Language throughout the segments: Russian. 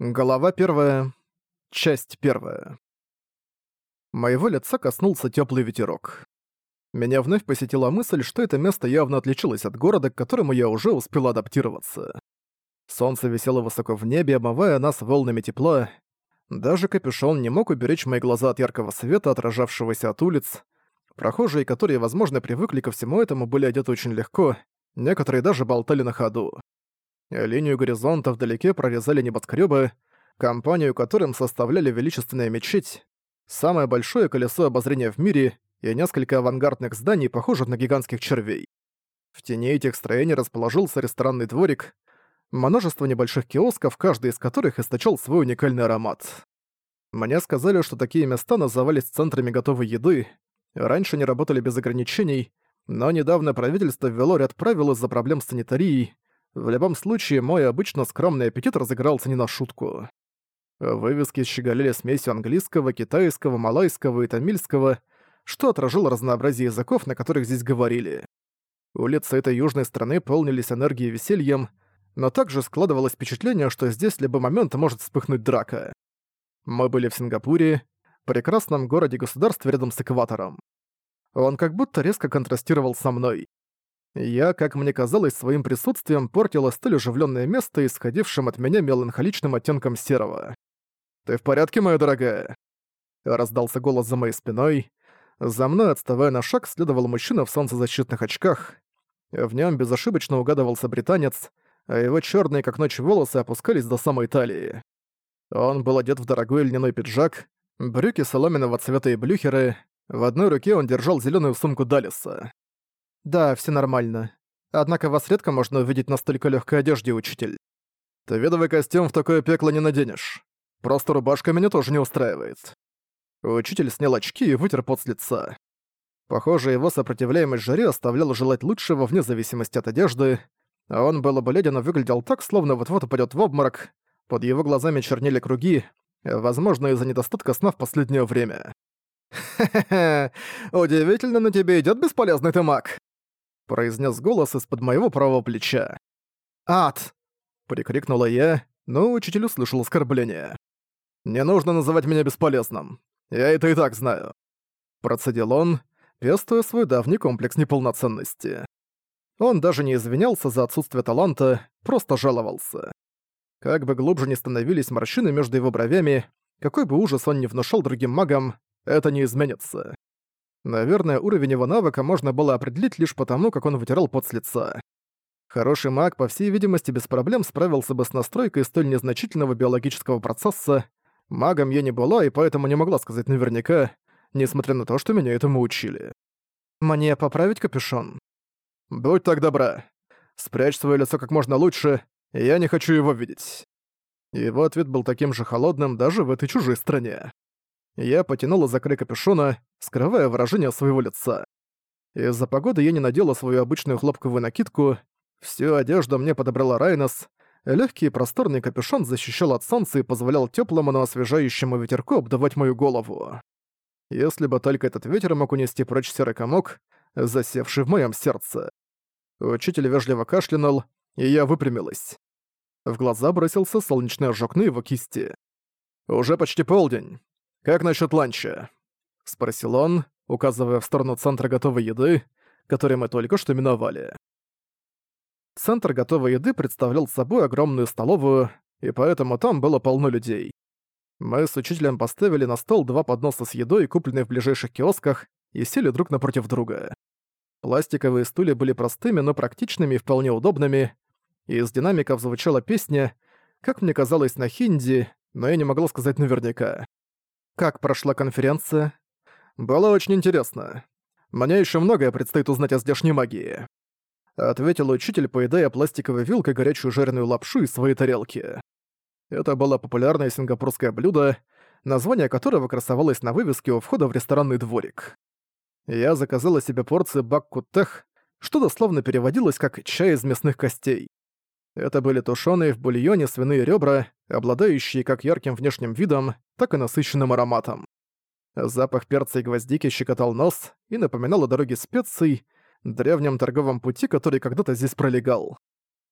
Глава первая. Часть первая. Моего лица коснулся теплый ветерок. Меня вновь посетила мысль, что это место явно отличалось от города, к которому я уже успел адаптироваться. Солнце висело высоко в небе, омывая нас волнами тепла. Даже капюшон не мог уберечь мои глаза от яркого света, отражавшегося от улиц. Прохожие, которые, возможно, привыкли ко всему этому, были одеты очень легко, некоторые даже болтали на ходу. Линию горизонта вдалеке прорезали небоскребы, компанию которым составляли величественная мечеть, самое большое колесо обозрения в мире и несколько авангардных зданий, похожих на гигантских червей. В тени этих строений расположился ресторанный дворик, множество небольших киосков, каждый из которых источал свой уникальный аромат. Мне сказали, что такие места назывались центрами готовой еды, раньше они работали без ограничений, но недавно правительство ввело ряд правил из-за проблем с санитарией, в любом случае, мой обычно скромный аппетит разыгрался не на шутку. Вывески щеголяли смесью английского, китайского, малайского и тамильского, что отражало разнообразие языков, на которых здесь говорили. Улицы этой южной страны полнились энергией и весельем, но также складывалось впечатление, что здесь в любой момент может вспыхнуть драка. Мы были в Сингапуре, прекрасном городе-государстве рядом с экватором. Он как будто резко контрастировал со мной. Я, как мне казалось, своим присутствием портила столь оживленное место, исходившим от меня меланхоличным оттенком серого. «Ты в порядке, моя дорогая?» Раздался голос за моей спиной. За мной, отставая на шаг, следовал мужчина в солнцезащитных очках. В нем безошибочно угадывался британец, а его черные как ночь волосы опускались до самой талии. Он был одет в дорогой льняной пиджак, брюки соломенного цвета и блюхеры, в одной руке он держал зеленую сумку Далиса. «Да, все нормально. Однако вас редко можно увидеть на столько легкой одежде, учитель. Твидовый костюм в такое пекло не наденешь. Просто рубашка меня тоже не устраивает». Учитель снял очки и вытер пот с лица. Похоже, его сопротивляемость жаре оставляла желать лучшего вне зависимости от одежды. Он был бледен и выглядел так, словно вот-вот упадет в обморок. Под его глазами чернели круги, возможно, из-за недостатка сна в последнее время. «Хе-хе-хе, удивительно, но тебе идёт бесполезный ты маг!» Произнес голос из-под моего правого плеча. «Ад!» — прикрикнула я, но учитель услышал оскорбление. «Не нужно называть меня бесполезным. Я это и так знаю». Процедил он, пестуя свой давний комплекс неполноценности. Он даже не извинялся за отсутствие таланта, просто жаловался. Как бы глубже ни становились морщины между его бровями, какой бы ужас он ни внушал другим магам, это не изменится. Наверное, уровень его навыка можно было определить лишь потому, как он вытирал пот с лица. Хороший маг, по всей видимости, без проблем справился бы с настройкой столь незначительного биологического процесса. Магом я не была и поэтому не могла сказать наверняка, несмотря на то, что меня этому учили. «Мне поправить капюшон?» «Будь так добра. Спрячь свое лицо как можно лучше, я не хочу его видеть». Его ответ был таким же холодным даже в этой чужой стране. Я потянула за край капюшона, скрывая выражение своего лица. Из-за погоды я не надела свою обычную хлопковую накидку, всю одежду мне подобрала Райнос, легкий просторный капюшон защищал от солнца и позволял теплому, но освежающему ветерку обдавать мою голову. Если бы только этот ветер мог унести прочь серый комок, засевший в моем сердце. Учитель вежливо кашлянул, и я выпрямилась. В глаза бросился солнечный ожог на его кисти. «Уже почти полдень. «Как насчет ланча?» — спросил он, указывая в сторону центра готовой еды, который мы только что миновали. Центр готовой еды представлял собой огромную столовую, и поэтому там было полно людей. Мы с учителем поставили на стол два подноса с едой, купленные в ближайших киосках, и сели друг напротив друга. Пластиковые стулья были простыми, но практичными и вполне удобными. Из динамиков звучала песня, как мне казалось, на хинди, но я не могла сказать наверняка. Как прошла конференция? Было очень интересно. Мне еще многое предстоит узнать о здешней магии. Ответил учитель, поедая пластиковой вилкой горячую жареную лапшу из своей тарелки. Это было популярное сингапурское блюдо, название которого красовалось на вывеске у входа в ресторанный дворик. Я заказала себе порцию баккутех, что дословно переводилось как «чай из мясных костей». Это были тушеные в бульоне свиные ребра, обладающие как ярким внешним видом, так и насыщенным ароматом. Запах перца и гвоздики щекотал нос и напоминал о дороге специй, древнем торговом пути, который когда-то здесь пролегал.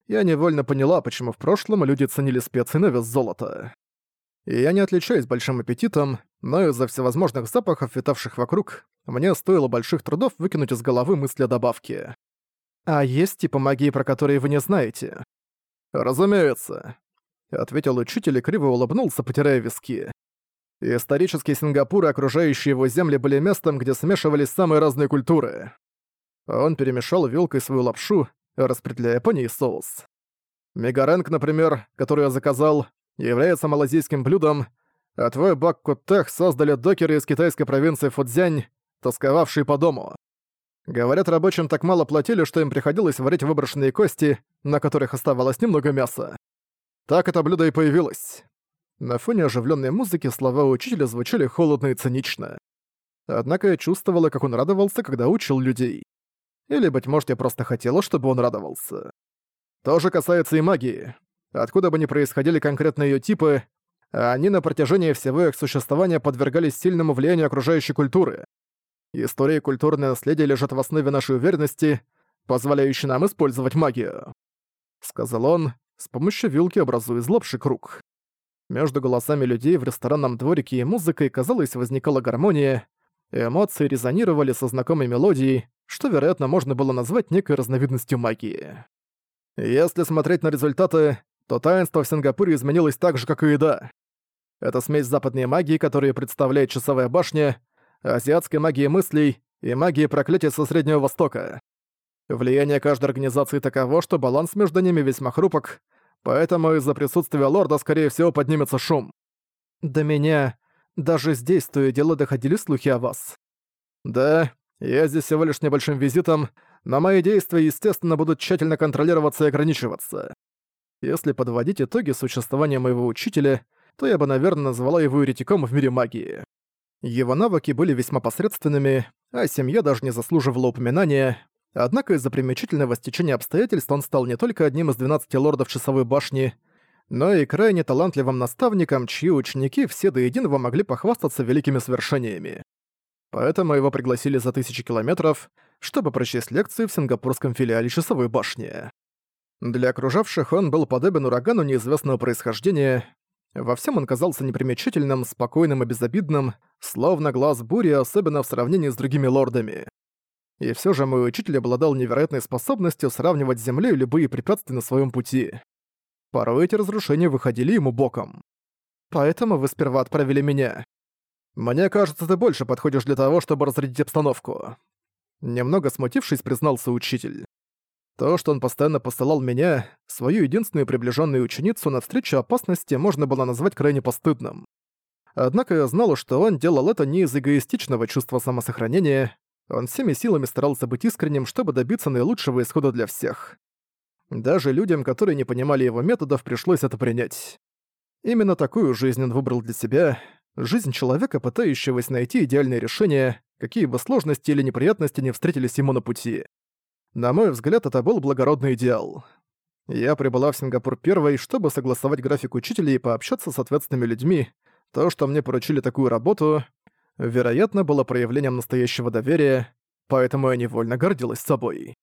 я невольно поняла, почему в прошлом люди ценили специи на вес золота. И я не отличаюсь большим аппетитом, но из-за всевозможных запахов, витавших вокруг, мне стоило больших трудов выкинуть из головы мысли о добавке. «А есть типа магии, про которые вы не знаете?» «Разумеется», — ответил учитель и криво улыбнулся, потирая виски. Исторический Сингапур и окружающие его земли были местом, где смешивались самые разные культуры. Он перемешал вилкой свою лапшу, распределяя по ней соус. Мегаренг, например, который я заказал, является малазийским блюдом, а твой бак Куттех создали докеры из китайской провинции Фудзянь, тосковавшие по дому. Говорят, рабочим так мало платили, что им приходилось варить выброшенные кости, на которых оставалось немного мяса. Так это блюдо и появилось. На фоне оживленной музыки слова учителя звучали холодно и цинично. Однако я чувствовала, как он радовался, когда учил людей. Или, быть может, я просто хотела, чтобы он радовался. То же касается и магии. Откуда бы ни происходили конкретно ее типы, они на протяжении всего их существования подвергались сильному влиянию окружающей культуры. История и культурное наследие лежат в основе нашей уверенности, позволяющей нам использовать магию. Сказал он, с помощью вилки образуя злобший круг. Между голосами людей в ресторанном дворике и музыкой, казалось, возникала гармония, эмоции резонировали со знакомой мелодией, что, вероятно, можно было назвать некой разновидностью магии. Если смотреть на результаты, то таинство в Сингапуре изменилось так же, как и еда. Это смесь западной магии, которую представляет часовая башня, азиатской магии мыслей и магии проклятия со Среднего Востока. Влияние каждой организации таково, что баланс между ними весьма хрупок, поэтому из-за присутствия лорда, скорее всего, поднимется шум. До меня даже здесь то и дело доходили слухи о вас. Да, я здесь всего лишь небольшим визитом, но мои действия, естественно, будут тщательно контролироваться и ограничиваться. Если подводить итоги существования моего учителя, то я бы, наверное, назвала его еретиком в мире магии. Его навыки были весьма посредственными, а семья даже не заслуживала упоминания, однако из-за примечательного стечения обстоятельств он стал не только одним из 12 лордов Часовой башни, но и крайне талантливым наставником, чьи ученики все до единого могли похвастаться великими свершениями. Поэтому его пригласили за тысячи километров, чтобы прочесть лекции в сингапурском филиале Часовой башни. Для окружавших он был подобен урагану неизвестного происхождения. Во всем он казался непримечательным, спокойным и безобидным, словно глаз бури, особенно в сравнении с другими лордами. И все же мой учитель обладал невероятной способностью сравнивать с землей любые препятствия на своем пути. Порой эти разрушения выходили ему боком. Поэтому вы сперва отправили меня. Мне кажется, ты больше подходишь для того, чтобы разрядить обстановку. Немного смутившись, признался учитель. То, что он постоянно посылал меня, свою единственную приближенную ученицу, навстречу опасности можно было назвать крайне постыдным. Однако я знала, что он делал это не из эгоистичного чувства самосохранения, он всеми силами старался быть искренним, чтобы добиться наилучшего исхода для всех. Даже людям, которые не понимали его методов, пришлось это принять. Именно такую жизнь он выбрал для себя, жизнь человека, пытающегося найти идеальное решение, какие бы сложности или неприятности не встретились ему на пути. На мой взгляд, это был благородный идеал. Я прибыла в Сингапур первой, чтобы согласовать график учителя и пообщаться с ответственными людьми. То, что мне поручили такую работу, вероятно, было проявлением настоящего доверия, поэтому я невольно гордилась собой.